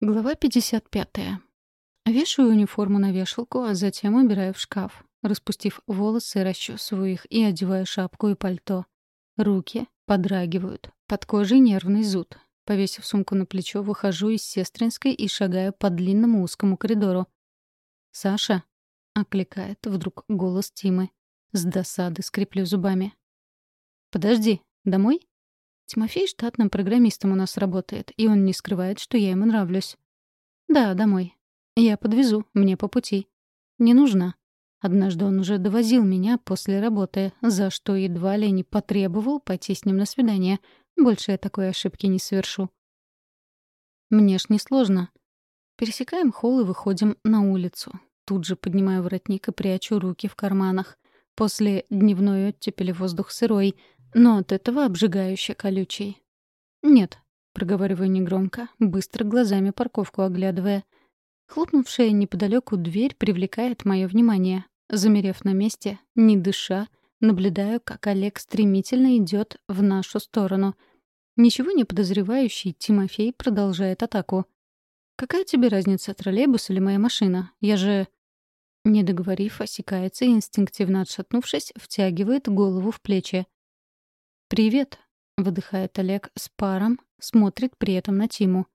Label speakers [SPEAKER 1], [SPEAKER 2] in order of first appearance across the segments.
[SPEAKER 1] Глава 55. Вешаю униформу на вешалку, а затем убираю в шкаф. Распустив волосы, расчесываю их и одеваю шапку и пальто. Руки подрагивают. Под кожей нервный зуд. Повесив сумку на плечо, выхожу из сестринской и шагаю по длинному узкому коридору. «Саша?» — окликает вдруг голос Тимы. С досады скреплю зубами. «Подожди, домой?» Тимофей штатным программистом у нас работает, и он не скрывает, что я ему нравлюсь. «Да, домой. Я подвезу, мне по пути. Не нужно». Однажды он уже довозил меня после работы, за что едва ли не потребовал пойти с ним на свидание. Больше я такой ошибки не совершу. Мне ж не сложно. Пересекаем холл и выходим на улицу. Тут же поднимаю воротник и прячу руки в карманах. После дневной оттепели воздух сырой, но от этого обжигающе колючий. «Нет», — проговариваю негромко, быстро глазами парковку оглядывая. Хлопнувшая неподалеку дверь привлекает мое внимание. Замерев на месте, не дыша, наблюдаю, как Олег стремительно идет в нашу сторону. Ничего не подозревающий Тимофей продолжает атаку. «Какая тебе разница, троллейбус или моя машина? Я же...» Не договорив, осекается и, инстинктивно отшатнувшись, втягивает голову в плечи. «Привет», — выдыхает Олег с паром, смотрит при этом на Тиму.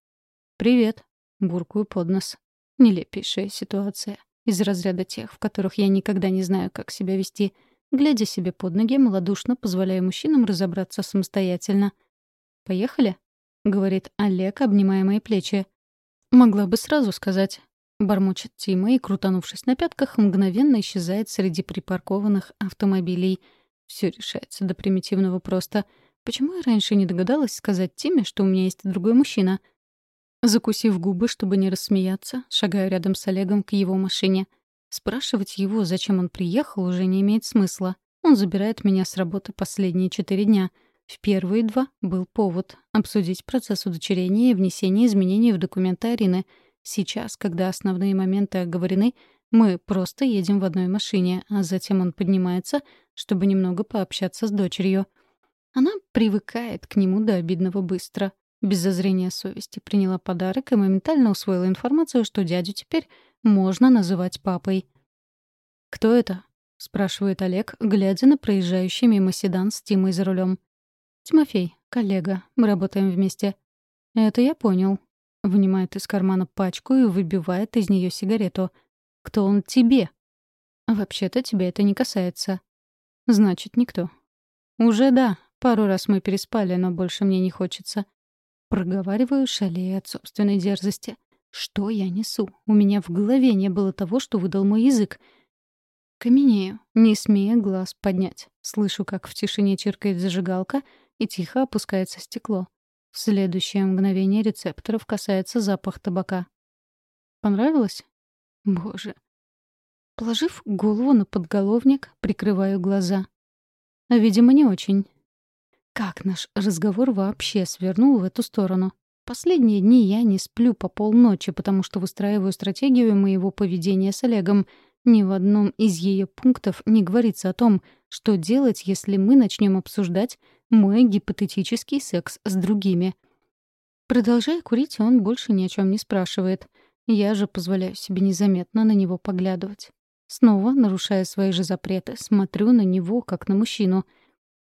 [SPEAKER 1] «Привет», — буркую под нос. Нелепейшая ситуация. Из разряда тех, в которых я никогда не знаю, как себя вести. Глядя себе под ноги, малодушно позволяю мужчинам разобраться самостоятельно. «Поехали?» — говорит Олег, обнимая мои плечи. «Могла бы сразу сказать». Бормочет Тима и, крутанувшись на пятках, мгновенно исчезает среди припаркованных автомобилей — все решается до примитивного просто. Почему я раньше не догадалась сказать Тиме, что у меня есть другой мужчина? Закусив губы, чтобы не рассмеяться, шагаю рядом с Олегом к его машине. Спрашивать его, зачем он приехал, уже не имеет смысла. Он забирает меня с работы последние четыре дня. В первые два был повод — обсудить процесс удочерения и внесения изменений в документы Арины. Сейчас, когда основные моменты оговорены, мы просто едем в одной машине, а затем он поднимается, чтобы немного пообщаться с дочерью. Она привыкает к нему до обидного быстро. Без зазрения совести приняла подарок и моментально усвоила информацию, что дядю теперь можно называть папой. «Кто это?» — спрашивает Олег, глядя на проезжающий мимо седан с Тимой за рулем. «Тимофей, коллега, мы работаем вместе». «Это я понял». Вынимает из кармана пачку и выбивает из нее сигарету — кто он тебе? Вообще-то тебя это не касается. Значит, никто. Уже да. Пару раз мы переспали, но больше мне не хочется. Проговариваю, шалея от собственной дерзости. Что я несу? У меня в голове не было того, что выдал мой язык. Каменею, не смея глаз поднять. Слышу, как в тишине чиркает зажигалка, и тихо опускается стекло. В следующее мгновение рецепторов касается запах табака. Понравилось? Боже. Положив голову на подголовник, прикрываю глаза. Видимо, не очень. Как наш разговор вообще свернул в эту сторону? Последние дни я не сплю по полночи, потому что выстраиваю стратегию моего поведения с Олегом. Ни в одном из ее пунктов не говорится о том, что делать, если мы начнем обсуждать мой гипотетический секс с другими. Продолжая курить, он больше ни о чем не спрашивает — я же позволяю себе незаметно на него поглядывать. Снова, нарушая свои же запреты, смотрю на него, как на мужчину.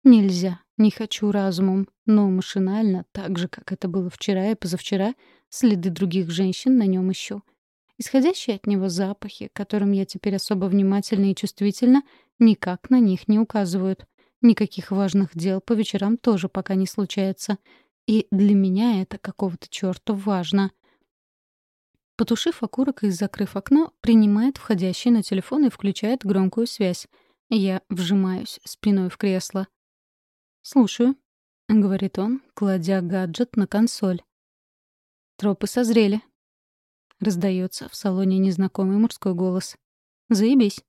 [SPEAKER 1] Нельзя, не хочу разумом, но машинально, так же, как это было вчера и позавчера, следы других женщин на нем ищу. Исходящие от него запахи, которым я теперь особо внимательна и чувствительна, никак на них не указывают. Никаких важных дел по вечерам тоже пока не случается. И для меня это какого-то чёрта важно. Потушив окурок и закрыв окно, принимает входящий на телефон и включает громкую связь. Я вжимаюсь спиной в кресло. «Слушаю», — говорит он, кладя гаджет на консоль. «Тропы созрели». Раздается в салоне незнакомый мужской голос. «Заебись».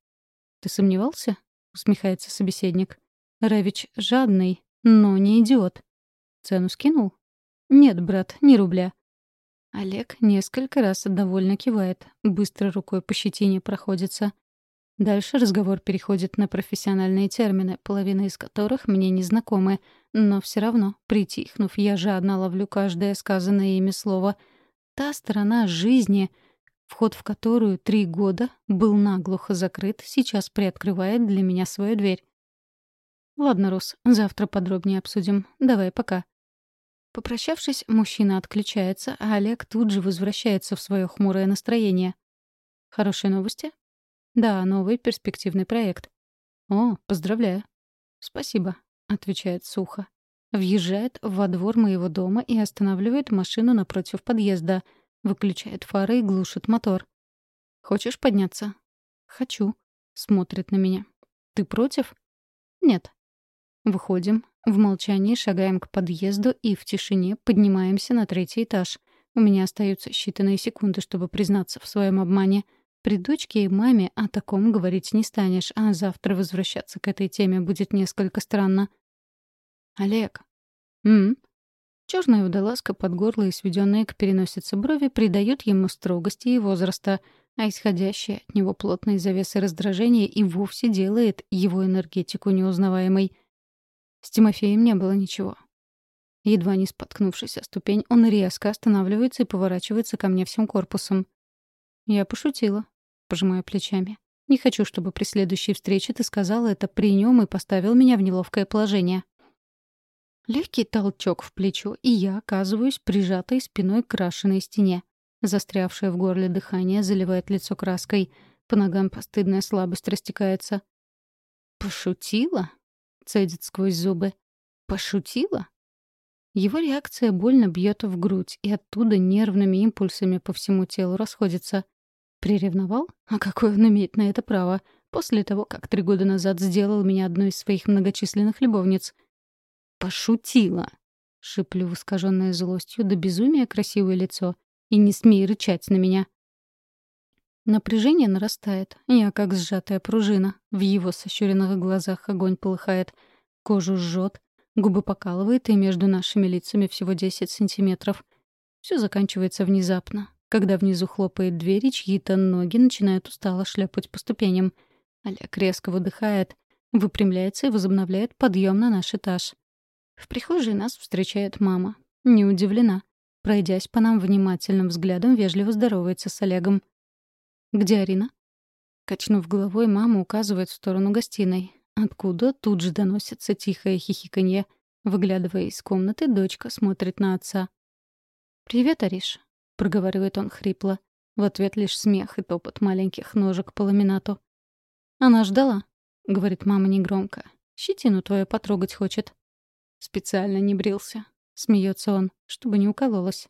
[SPEAKER 1] «Ты сомневался?» — усмехается собеседник. «Равич жадный, но не идиот». «Цену скинул?» «Нет, брат, ни рубля. Олег несколько раз довольно кивает, быстро рукой по щетине проходится. Дальше разговор переходит на профессиональные термины, половина из которых мне не знакомы, но все равно, притихнув, я жадно ловлю каждое сказанное ими слово. та сторона жизни, вход в которую три года был наглухо закрыт, сейчас приоткрывает для меня свою дверь. «Ладно, Рус, завтра подробнее обсудим. Давай, пока». Попрощавшись, мужчина отключается, а Олег тут же возвращается в свое хмурое настроение. «Хорошие новости?» «Да, новый перспективный проект». «О, поздравляю». «Спасибо», — отвечает сухо. Въезжает во двор моего дома и останавливает машину напротив подъезда, выключает фары и глушит мотор. «Хочешь подняться?» «Хочу», — смотрит на меня. «Ты против?» «Нет». Выходим, в молчании шагаем к подъезду и в тишине поднимаемся на третий этаж. У меня остаются считанные секунды, чтобы признаться в своем обмане. При дочке и маме о таком говорить не станешь, а завтра возвращаться к этой теме будет несколько странно. «Олег». «М?», Черная водолазка под горло и сведенные к переносице брови придают ему строгости и возраста, а исходящая от него плотные завесы раздражения и вовсе делает его энергетику неузнаваемой — с Тимофеем не было ничего. Едва не споткнувшись о ступень, он резко останавливается и поворачивается ко мне всем корпусом. Я пошутила, пожимая плечами. Не хочу, чтобы при следующей встрече ты сказала это при нем и поставил меня в неловкое положение. Легкий толчок в плечо, и я оказываюсь прижатой спиной к крашеной стене. Застрявшее в горле дыхание заливает лицо краской. По ногам постыдная слабость растекается. «Пошутила?» Цедит сквозь зубы. «Пошутила?» Его реакция больно бьет в грудь, и оттуда нервными импульсами по всему телу расходится. Приревновал? А какое он имеет на это право? После того, как три года назад сделал меня одной из своих многочисленных любовниц. «Пошутила!» — шиплю в искаженной злостью до безумия красивое лицо. «И не смей рычать на меня!» Напряжение нарастает. Я как сжатая пружина. В его сощуренных глазах огонь полыхает. Кожу жжет, губы покалывает, и между нашими лицами всего 10 сантиметров. Все заканчивается внезапно, когда внизу хлопает дверь, и чьи-то ноги начинают устало шляпать по ступеням. Олег резко выдыхает, выпрямляется и возобновляет подъем на наш этаж. В прихожей нас встречает мама. Не удивлена. Пройдясь по нам внимательным взглядом, вежливо здоровается с Олегом. «Где Арина?» Качнув головой, мама указывает в сторону гостиной, откуда тут же доносится тихое хихиканье. Выглядывая из комнаты, дочка смотрит на отца. «Привет, Ариш», — проговаривает он хрипло. В ответ лишь смех и топот маленьких ножек по ламинату. «Она ждала», — говорит мама негромко. «Щетину твою потрогать хочет». «Специально не брился», — смеется он, чтобы не укололась.